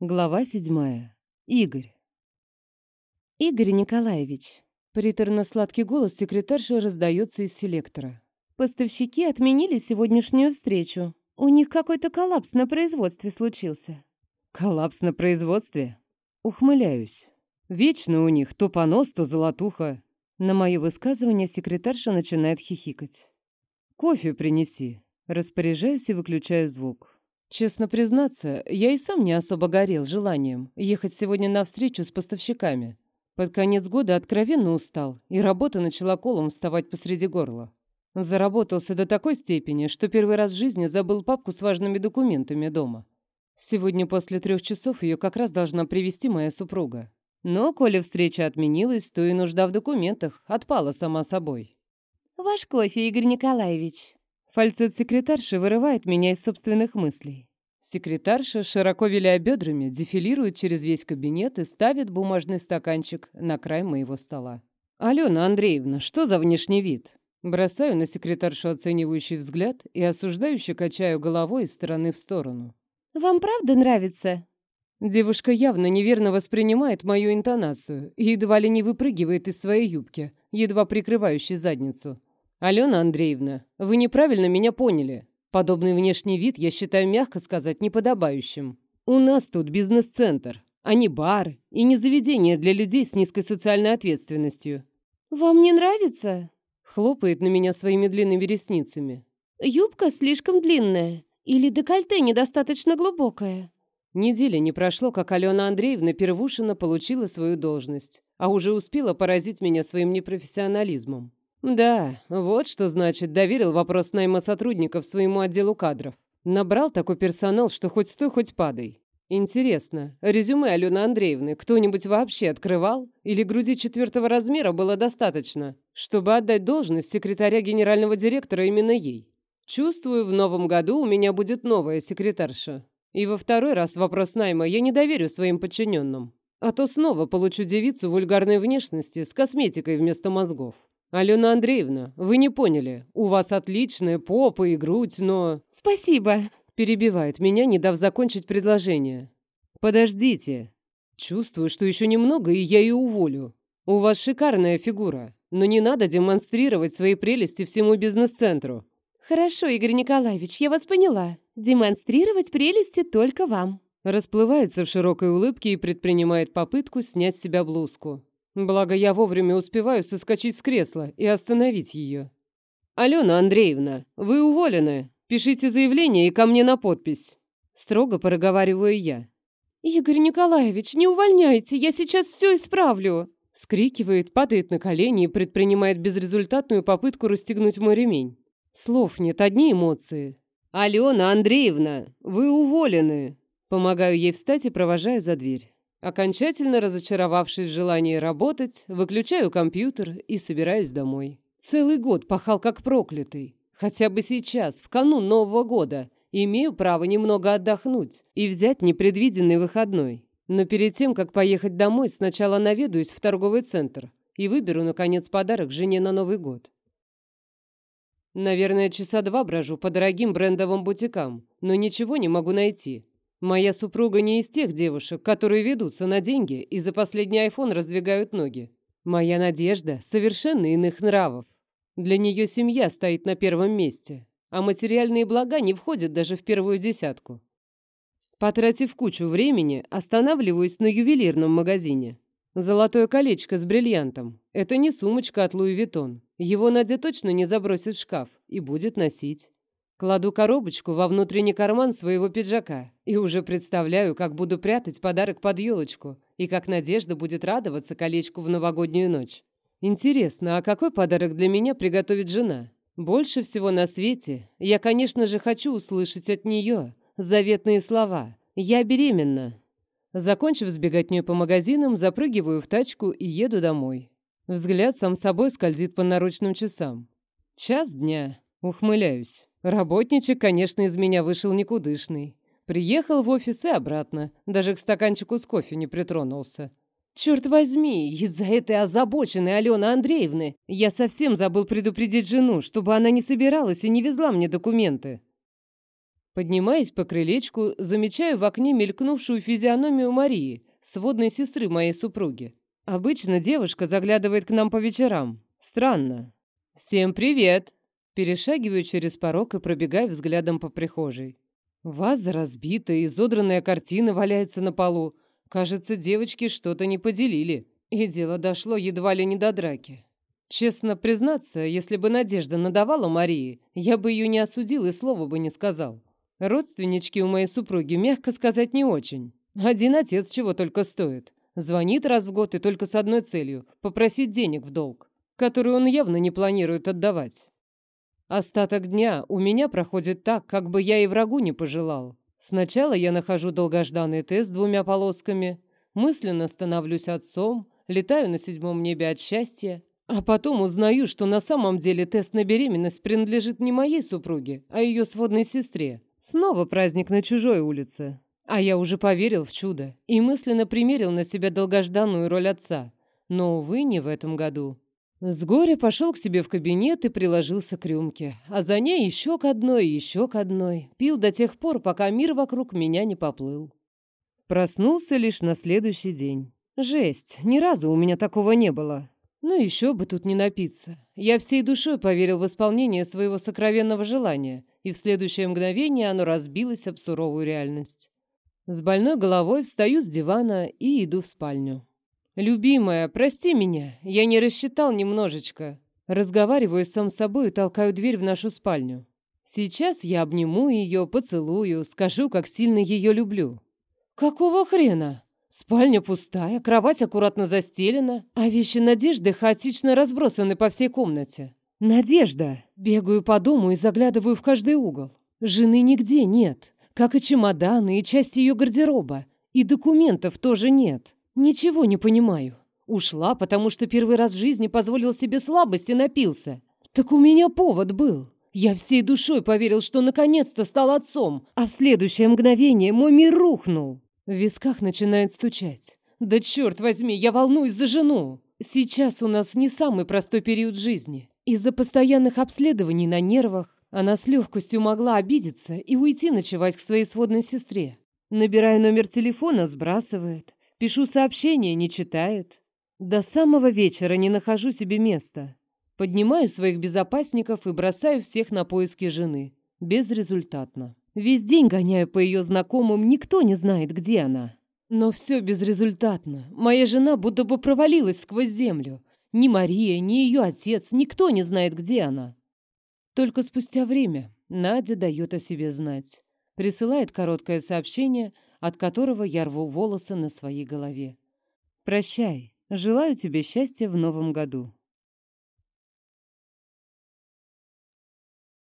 Глава седьмая. Игорь. Игорь Николаевич, Приторно-сладкий голос секретарши раздается из селектора. поставщики отменили сегодняшнюю встречу. У них какой-то коллапс на производстве случился. Коллапс на производстве? Ухмыляюсь. Вечно у них то понос, то золотуха. На мое высказывание секретарша начинает хихикать. «Кофе принеси». Распоряжаюсь и выключаю звук. Честно признаться, я и сам не особо горел желанием ехать сегодня на встречу с поставщиками. Под конец года откровенно устал, и работа начала колом вставать посреди горла. Заработался до такой степени, что первый раз в жизни забыл папку с важными документами дома. Сегодня после трех часов ее как раз должна привести моя супруга. Но, коли встреча отменилась, то и нужда в документах отпала сама собой. Ваш кофе, Игорь Николаевич. Фальцет секретарши вырывает меня из собственных мыслей. Секретарша, широко виляя бедрами, дефилирует через весь кабинет и ставит бумажный стаканчик на край моего стола. «Алена Андреевна, что за внешний вид?» Бросаю на секретаршу оценивающий взгляд и осуждающе качаю головой из стороны в сторону. Вам правда нравится? Девушка явно неверно воспринимает мою интонацию и едва ли не выпрыгивает из своей юбки, едва прикрывающей задницу. «Алена Андреевна, вы неправильно меня поняли. Подобный внешний вид я считаю, мягко сказать, неподобающим. У нас тут бизнес-центр, а не бар и не заведение для людей с низкой социальной ответственностью». Вам не нравится? Хлопает на меня своими длинными ресницами. Юбка слишком длинная или декольте недостаточно глубокое? Недели не прошло, как Алена Андреевна Первушина получила свою должность, а уже успела поразить меня своим непрофессионализмом. Да, вот что значит доверил вопрос найма сотрудников своему отделу кадров. Набрал такой персонал, что хоть стой, хоть падай. Интересно, резюме Алены Андреевны кто-нибудь вообще открывал? Или груди четвертого размера было достаточно, чтобы отдать должность секретаря генерального директора именно ей? Чувствую, в новом году у меня будет новая секретарша. И во второй раз вопрос найма я не доверю своим подчиненным. А то снова получу девицу вульгарной внешности с косметикой вместо мозгов. «Алена Андреевна, вы не поняли. У вас отличная попа и грудь, но...» Спасибо. Перебивает меня, не дав закончить предложение. «Подождите. Чувствую, что еще немного, и я ее уволю. У вас шикарная фигура, но не надо демонстрировать свои прелести всему бизнес-центру». Хорошо, Игорь Николаевич, я вас поняла. Демонстрировать прелести только вам. Расплывается в широкой улыбке и предпринимает попытку снять с себя блузку. Благо, я вовремя успеваю соскочить с кресла и остановить ее. «Алена Андреевна, вы уволены. Пишите заявление и ко мне на подпись». Строго проговариваю я. Игорь Николаевич, не увольняйте, я сейчас все исправлю. Скрикивает, падает на колени и предпринимает безрезультатную попытку расстегнуть мой ремень. Слов нет, одни эмоции. «Алена Андреевна, вы уволены!» Помогаю ей встать и провожаю за дверь. Окончательно разочаровавшись в желании работать, выключаю компьютер и собираюсь домой. Целый год пахал как проклятый. Хотя бы сейчас, в канун Нового года, имею право немного отдохнуть и взять непредвиденный выходной. Но перед тем, как поехать домой, сначала наведаюсь в торговый центр и выберу, наконец, подарок жене на Новый год. Наверное, часа два брожу по дорогим брендовым бутикам, но ничего не могу найти. Моя супруга не из тех девушек, которые ведутся на деньги и за последний айфон раздвигают ноги. Моя Надежда совершенно иных нравов. Для нее семья стоит на первом месте, а материальные блага не входят даже в первую десятку. Потратив кучу времени, останавливаюсь на ювелирном магазине. Золотое колечко с бриллиантом. Это не сумочка от Луи Виттон. Его Надя точно не забросит в шкаф и будет носить. Кладу коробочку во внутренний карман своего пиджака и уже представляю, как буду прятать подарок под елочку и как Надежда будет радоваться колечку в новогоднюю ночь. Интересно, а какой подарок для меня приготовит жена? Больше всего на свете я, конечно же, хочу услышать от нее заветные слова «Я беременна». Закончив с беготней по магазинам, запрыгиваю в тачку и еду домой. Взгляд сам собой скользит по наручным часам. Час дня. Ухмыляюсь. Работничек, конечно, из меня вышел никудышный. Приехал в офис и обратно. Даже к стаканчику с кофе не притронулся. Черт возьми, из-за этой озабоченной Алены Андреевны я совсем забыл предупредить жену, чтобы она не собиралась и не везла мне документы. Поднимаясь по крылечку, замечаю в окне мелькнувшую физиономию Марии, сводной сестры моей супруги. Обычно девушка заглядывает к нам по вечерам. Странно. «Всем привет!» Перешагиваю через порог и пробегаю взглядом по прихожей. Ваза разбита, изодранная картина валяется на полу. Кажется, девочки что-то не поделили. И дело дошло едва ли не до драки. Честно признаться, если бы Надежда надавала Марии, я бы ее не осудил и слова бы не сказал. Родственнички у моей супруги, мягко сказать, не очень. Один отец чего только стоит. Звонит раз в год и только с одной целью – попросить денег в долг, которую он явно не планирует отдавать. Остаток дня у меня проходит так, как бы я и врагу не пожелал. Сначала я нахожу долгожданный тест двумя полосками, мысленно становлюсь отцом, летаю на седьмом небе от счастья, а потом узнаю, что на самом деле тест на беременность принадлежит не моей супруге, а ее сводной сестре. Снова праздник на чужой улице. А я уже поверил в чудо и мысленно примерил на себя долгожданную роль отца. Но, увы, не в этом году. С горя пошел к себе в кабинет и приложился к рюмке. А за ней еще к одной, еще к одной. Пил до тех пор, пока мир вокруг меня не поплыл. Проснулся лишь на следующий день. Жесть, ни разу у меня такого не было. Ну еще бы тут не напиться. Я всей душой поверил в исполнение своего сокровенного желания — и в следующее мгновение оно разбилось об суровую реальность. С больной головой встаю с дивана и иду в спальню. «Любимая, прости меня, я не рассчитал немножечко». Разговариваю сам с собой и толкаю дверь в нашу спальню. Сейчас я обниму ее, поцелую, скажу, как сильно ее люблю. «Какого хрена?» Спальня пустая, кровать аккуратно застелена, а вещи Надежды хаотично разбросаны по всей комнате. Надежда. Бегаю по дому и заглядываю в каждый угол. Жены нигде нет, как и чемоданы, и часть ее гардероба. И документов тоже нет. Ничего не понимаю. Ушла, потому что первый раз в жизни позволил себе слабость и напился. Так у меня повод был. Я всей душой поверил, что наконец-то стал отцом, а в следующее мгновение мой мир рухнул. В висках начинает стучать. Да черт возьми, я волнуюсь за жену. Сейчас у нас не самый простой период жизни. Из-за постоянных обследований на нервах она с легкостью могла обидеться и уйти ночевать к своей сводной сестре. Набираю номер телефона, сбрасывает. Пишу сообщение, не читает. До самого вечера не нахожу себе места. Поднимаю своих безопасников и бросаю всех на поиски жены. Безрезультатно. Весь день гоняю по ее знакомым, никто не знает, где она. Но все безрезультатно. Моя жена будто бы провалилась сквозь землю. Ни Мария, ни ее отец, никто не знает, где она. Только спустя время Надя дает о себе знать. Присылает короткое сообщение, от которого я рву волосы на своей голове. «Прощай. Желаю тебе счастья в новом году.